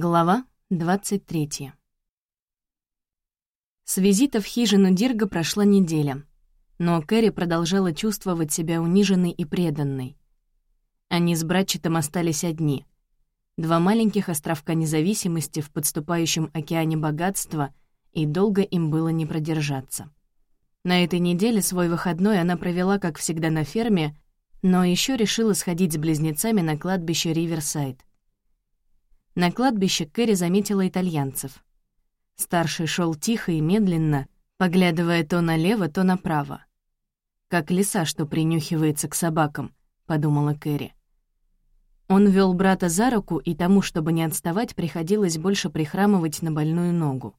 Глава 23 С визита в хижину Дирга прошла неделя, но Кэрри продолжала чувствовать себя униженной и преданной. Они с Братчетом остались одни. Два маленьких островка независимости в подступающем океане богатства, и долго им было не продержаться. На этой неделе свой выходной она провела, как всегда, на ферме, но еще решила сходить с близнецами на кладбище Риверсайд. На кладбище Кэрри заметила итальянцев. Старший шел тихо и медленно, поглядывая то налево, то направо. «Как лиса, что принюхивается к собакам», — подумала Кэрри. Он вел брата за руку, и тому, чтобы не отставать, приходилось больше прихрамывать на больную ногу.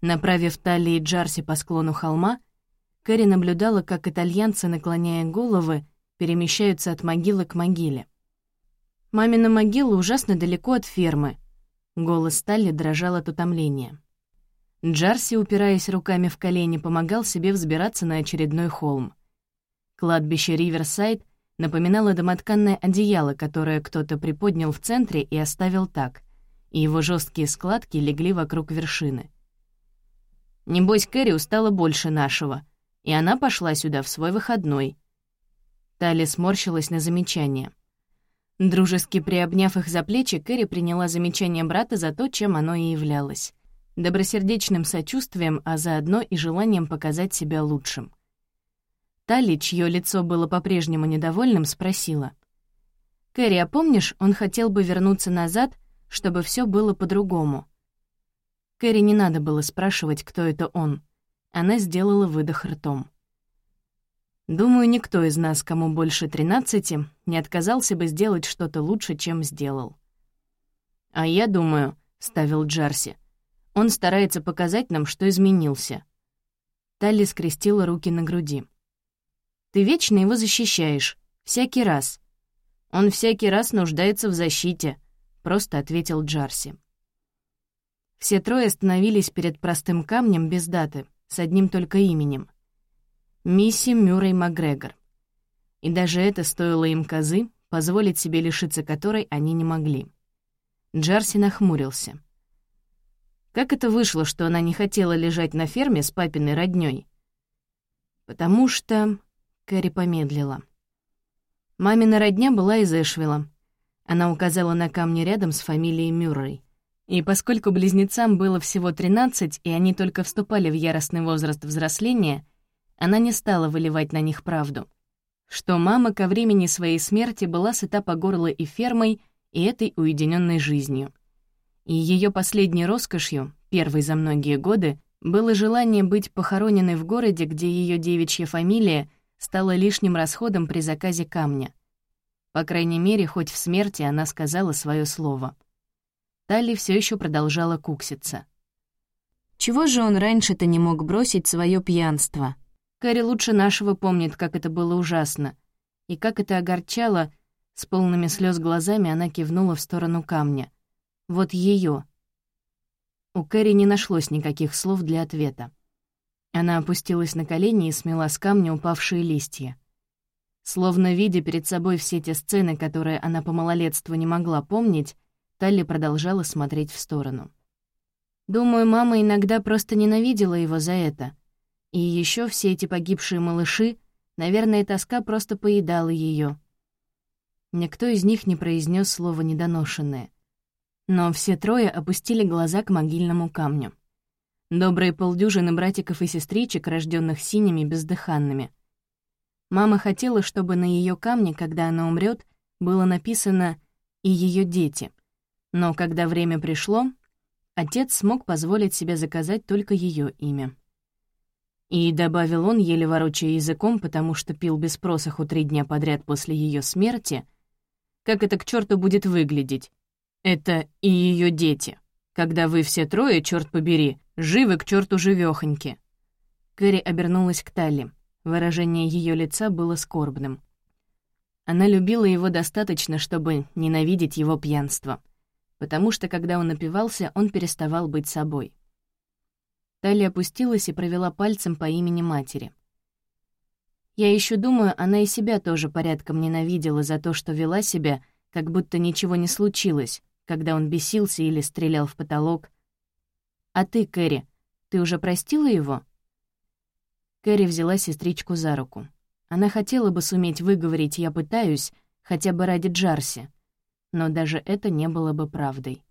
Направив талии Джарси по склону холма, Кэрри наблюдала, как итальянцы, наклоняя головы, перемещаются от могилы к могиле. Мамина могила ужасно далеко от фермы. Голос Талли дрожал от утомления. Джарси, упираясь руками в колени, помогал себе взбираться на очередной холм. Кладбище Риверсайд напоминало домотканное одеяло, которое кто-то приподнял в центре и оставил так, и его жесткие складки легли вокруг вершины. Небось, Кэрри устала больше нашего, и она пошла сюда в свой выходной. Талли сморщилась на замечание. Дружески приобняв их за плечи, Кэрри приняла замечание брата за то, чем оно и являлось. Добросердечным сочувствием, а заодно и желанием показать себя лучшим. Тали, чье лицо было по-прежнему недовольным, спросила. «Кэрри, а помнишь, он хотел бы вернуться назад, чтобы все было по-другому?» Кэрри не надо было спрашивать, кто это он. Она сделала выдох ртом. Думаю, никто из нас, кому больше 13, не отказался бы сделать что-то лучше, чем сделал. «А я думаю», — ставил Джарси, — «он старается показать нам, что изменился». Талли скрестила руки на груди. «Ты вечно его защищаешь. Всякий раз». «Он всякий раз нуждается в защите», — просто ответил Джарси. Все трое остановились перед простым камнем без даты, с одним только именем — Мисси Мюррей Макгрегор. И даже это стоило им козы, позволить себе лишиться которой они не могли. Джарси нахмурился. Как это вышло, что она не хотела лежать на ферме с папиной роднёй? Потому что... Кэрри помедлила. Мамина родня была из Эшвилла. Она указала на камни рядом с фамилией Мюррей. И поскольку близнецам было всего 13, и они только вступали в яростный возраст взросления — она не стала выливать на них правду. Что мама ко времени своей смерти была сыта по горло и фермой, и этой уединенной жизнью. И ее последней роскошью, первой за многие годы, было желание быть похороненной в городе, где ее девичья фамилия стала лишним расходом при заказе камня. По крайней мере, хоть в смерти она сказала свое слово. Талли все еще продолжала кукситься. Чего же он раньше-то не мог бросить свое пьянство? Кэрри лучше нашего помнит, как это было ужасно. И как это огорчало, с полными слез глазами она кивнула в сторону камня. Вот ее. У Кэрри не нашлось никаких слов для ответа. Она опустилась на колени и смела с камня упавшие листья. Словно видя перед собой все те сцены, которые она по малолетству не могла помнить, Талли продолжала смотреть в сторону. «Думаю, мама иногда просто ненавидела его за это», и еще все эти погибшие малыши, наверное, тоска просто поедала ее. Никто из них не произнес слово «недоношенное». Но все трое опустили глаза к могильному камню. Добрые полдюжины братиков и сестричек, рожденных синими, бездыханными. Мама хотела, чтобы на ее камне, когда она умрет, было написано «и ее дети». Но когда время пришло, отец смог позволить себе заказать только ее имя. И добавил он, еле ворочая языком, потому что пил без просоху три дня подряд после ее смерти, как это к черту будет выглядеть. Это и ее дети, когда вы все трое, черт побери, живы к черту живёхоньки. Кэрри обернулась к Талли. Выражение ее лица было скорбным. Она любила его достаточно, чтобы ненавидеть его пьянство, потому что, когда он напивался, он переставал быть собой. Талли опустилась и провела пальцем по имени матери. Я еще думаю, она и себя тоже порядком ненавидела за то, что вела себя, как будто ничего не случилось, когда он бесился или стрелял в потолок. «А ты, Кэрри, ты уже простила его?» Кэрри взяла сестричку за руку. Она хотела бы суметь выговорить «я пытаюсь», хотя бы ради Джарси, но даже это не было бы правдой.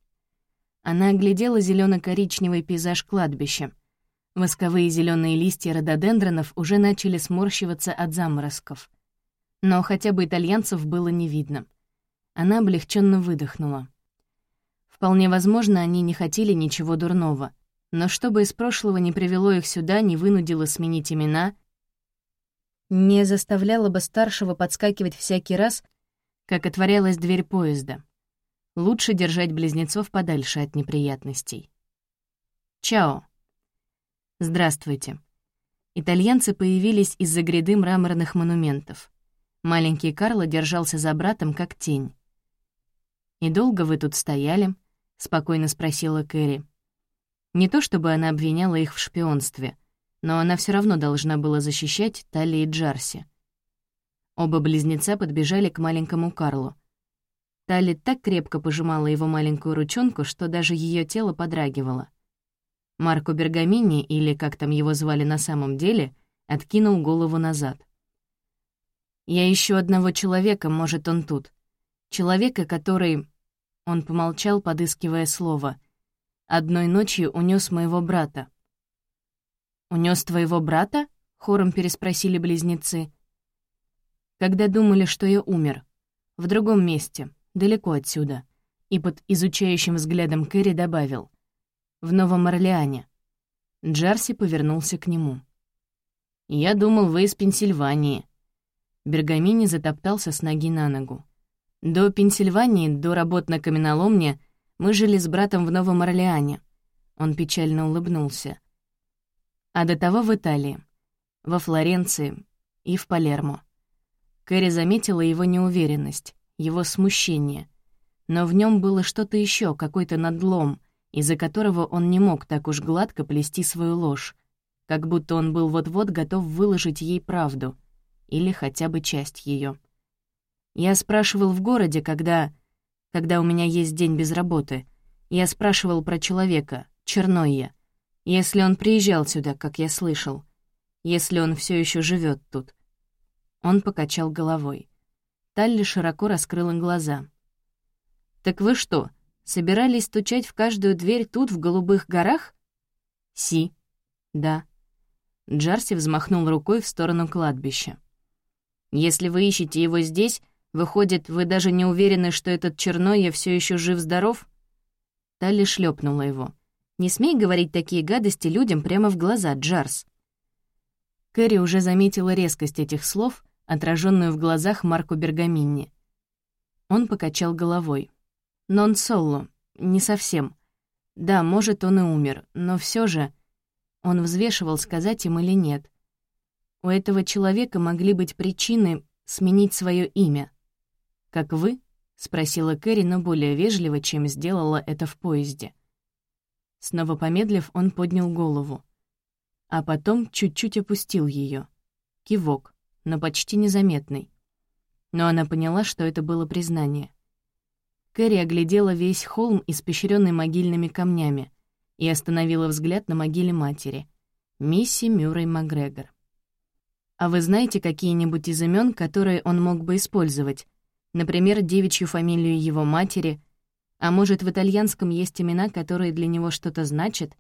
Она оглядела зелено коричневый пейзаж кладбища. Восковые зеленые листья рододендронов уже начали сморщиваться от заморозков. Но хотя бы итальянцев было не видно. Она облегченно выдохнула. Вполне возможно, они не хотели ничего дурного, но чтобы из прошлого не привело их сюда, не вынудило сменить имена, не заставляло бы старшего подскакивать всякий раз, как отворялась дверь поезда. Лучше держать близнецов подальше от неприятностей. Чао. Здравствуйте. Итальянцы появились из-за гряды мраморных монументов. Маленький Карло держался за братом, как тень. «И долго вы тут стояли?» — спокойно спросила Кэрри. Не то чтобы она обвиняла их в шпионстве, но она все равно должна была защищать Талли и Джарси. Оба близнеца подбежали к маленькому Карлу — Талли так крепко пожимала его маленькую ручонку, что даже ее тело подрагивало. Марко Бергамини, или как там его звали на самом деле, откинул голову назад. «Я ищу одного человека, может, он тут. Человека, который...» Он помолчал, подыскивая слово. «Одной ночью унес моего брата». «Унес твоего брата?» — хором переспросили близнецы. «Когда думали, что я умер. В другом месте далеко отсюда, и под изучающим взглядом Кэрри добавил «В Новом Орлеане». Джарси повернулся к нему. «Я думал, вы из Пенсильвании». Бергамини затоптался с ноги на ногу. «До Пенсильвании, до работ на каменоломне, мы жили с братом в Новом Орлеане». Он печально улыбнулся. «А до того в Италии, во Флоренции и в Палермо». Кэрри заметила его неуверенность его смущение. Но в нем было что-то еще, какой-то надлом, из-за которого он не мог так уж гладко плести свою ложь, как будто он был вот-вот готов выложить ей правду, или хотя бы часть ее. Я спрашивал в городе, когда... когда у меня есть день без работы. Я спрашивал про человека, Чернойя. Если он приезжал сюда, как я слышал. Если он все еще живет тут. Он покачал головой. Талли широко раскрыла глаза. «Так вы что, собирались стучать в каждую дверь тут, в Голубых горах?» «Си». «Да». Джарси взмахнул рукой в сторону кладбища. «Если вы ищете его здесь, выходит, вы даже не уверены, что этот Черноя все еще жив-здоров?» Талли шлепнула его. «Не смей говорить такие гадости людям прямо в глаза, Джарс». Кэрри уже заметила резкость этих слов отраженную в глазах Марку Бергаминни. Он покачал головой. «Нон соло, не совсем. Да, может, он и умер, но все же...» Он взвешивал, сказать им или нет. У этого человека могли быть причины сменить свое имя. «Как вы?» — спросила Кэрри, но более вежливо, чем сделала это в поезде. Снова помедлив, он поднял голову. А потом чуть-чуть опустил ее. Кивок но почти незаметный. Но она поняла, что это было признание. Кэрри оглядела весь холм, испещренный могильными камнями, и остановила взгляд на могиле матери, Мисси Мюррей Макгрегор. «А вы знаете какие-нибудь из имен, которые он мог бы использовать? Например, девичью фамилию его матери? А может, в итальянском есть имена, которые для него что-то значат?»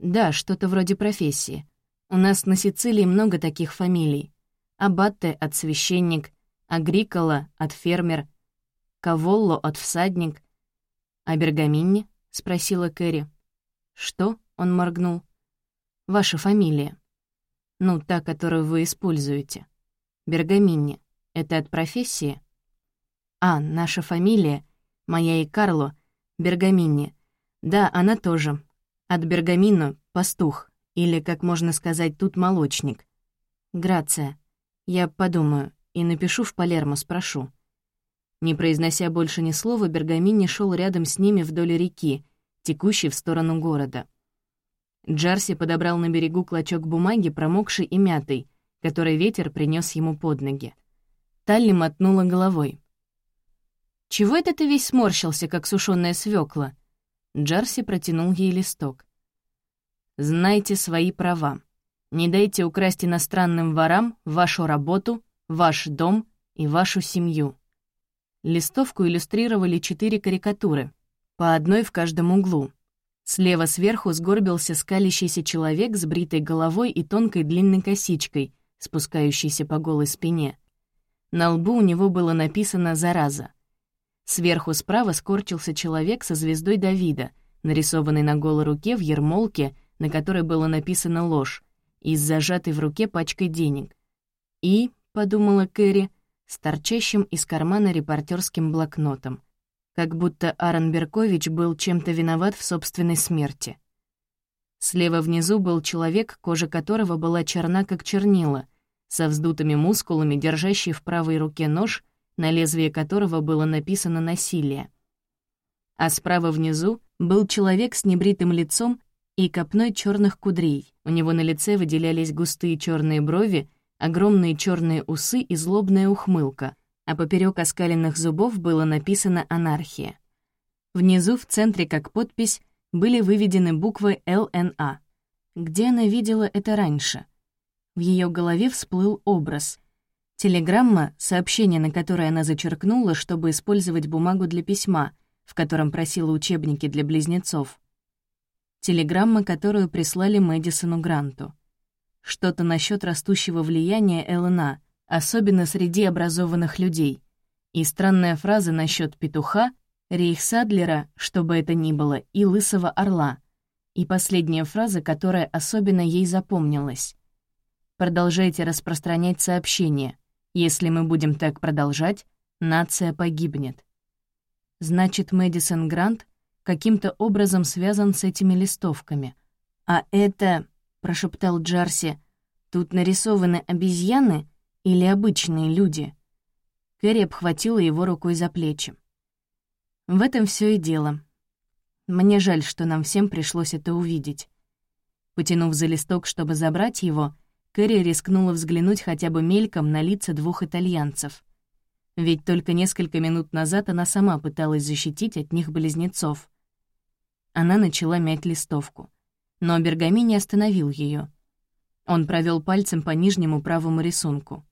«Да, что-то вроде профессии. У нас на Сицилии много таких фамилий. Абатте от священник, Агрикола от фермер, Каволло от всадник. «А Бергаминни?» — спросила Кэрри. «Что?» — он моргнул. «Ваша фамилия. Ну, та, которую вы используете. Бергаминни. Это от профессии?» «А, наша фамилия, моя и Карло, Бергаминни. Да, она тоже. От Бергамино — пастух, или, как можно сказать, тут молочник. Грация. Я подумаю и напишу в Палермо, спрошу». Не произнося больше ни слова, Бергамини шел рядом с ними вдоль реки, текущей в сторону города. Джарси подобрал на берегу клочок бумаги, промокший и мятый, который ветер принес ему под ноги. Талли мотнула головой. «Чего это ты весь сморщился, как сушёная свёкла?» Джарси протянул ей листок. «Знайте свои права. Не дайте украсть иностранным ворам вашу работу, ваш дом и вашу семью». Листовку иллюстрировали четыре карикатуры, по одной в каждом углу. Слева сверху сгорбился скалящийся человек с бритой головой и тонкой длинной косичкой, спускающейся по голой спине. На лбу у него было написано «Зараза». Сверху справа скорчился человек со звездой Давида, нарисованный на голой руке в ермолке, на которой было написано «Ложь», и с зажатой в руке пачкой денег. И, — подумала Кэрри, — с торчащим из кармана репортерским блокнотом. Как будто Аарон Беркович был чем-то виноват в собственной смерти. Слева внизу был человек, кожа которого была черна, как чернила, со вздутыми мускулами, держащий в правой руке нож на лезвие которого было написано «насилие». А справа внизу был человек с небритым лицом и копной черных кудрей. У него на лице выделялись густые черные брови, огромные черные усы и злобная ухмылка, а поперек оскаленных зубов было написано «Анархия». Внизу, в центре, как подпись, были выведены буквы ЛНА. Где она видела это раньше? В ее голове всплыл образ — Телеграмма — сообщение, на которое она зачеркнула, чтобы использовать бумагу для письма, в котором просила учебники для близнецов. Телеграмма, которую прислали Мэдисону Гранту. Что-то насчет растущего влияния ЛНА, особенно среди образованных людей. И странная фраза насчет петуха, Рейхсадлера, что бы это ни было, и лысого орла. И последняя фраза, которая особенно ей запомнилась. Продолжайте распространять сообщение. Если мы будем так продолжать, нация погибнет. Значит, Мэдисон Грант каким-то образом связан с этими листовками. «А это...» — прошептал Джарси. «Тут нарисованы обезьяны или обычные люди?» Кэрри обхватила его рукой за плечи. «В этом все и дело. Мне жаль, что нам всем пришлось это увидеть». Потянув за листок, чтобы забрать его, Кэрри рискнула взглянуть хотя бы мельком на лица двух итальянцев. Ведь только несколько минут назад она сама пыталась защитить от них близнецов. Она начала мять листовку. Но Бергамини остановил ее. Он провел пальцем по нижнему правому рисунку.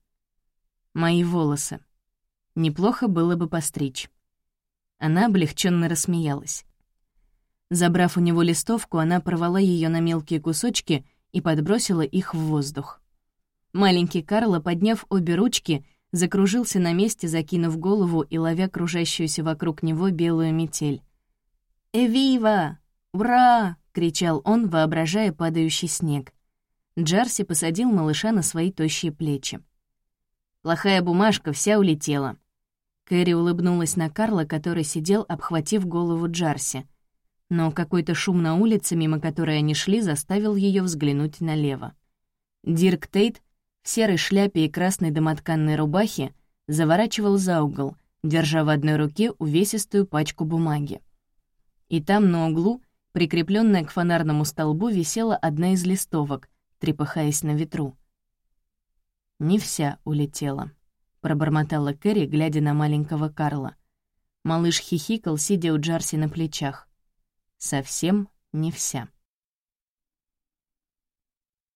«Мои волосы. Неплохо было бы постричь». Она облегченно рассмеялась. Забрав у него листовку, она порвала ее на мелкие кусочки — и подбросила их в воздух. Маленький Карло, подняв обе ручки, закружился на месте, закинув голову и ловя кружащуюся вокруг него белую метель. «Эвива! Ура!» — кричал он, воображая падающий снег. Джарси посадил малыша на свои тощие плечи. «Плохая бумажка вся улетела». Кэрри улыбнулась на Карла, который сидел, обхватив голову Джарси — но какой-то шум на улице, мимо которой они шли, заставил ее взглянуть налево. Дирк Тейт серой шляпе и красной домотканной рубахе заворачивал за угол, держа в одной руке увесистую пачку бумаги. И там на углу, прикрепленная к фонарному столбу, висела одна из листовок, трепыхаясь на ветру. «Не вся улетела», — пробормотала Кэрри, глядя на маленького Карла. Малыш хихикал, сидя у Джарси на плечах совсем не вся.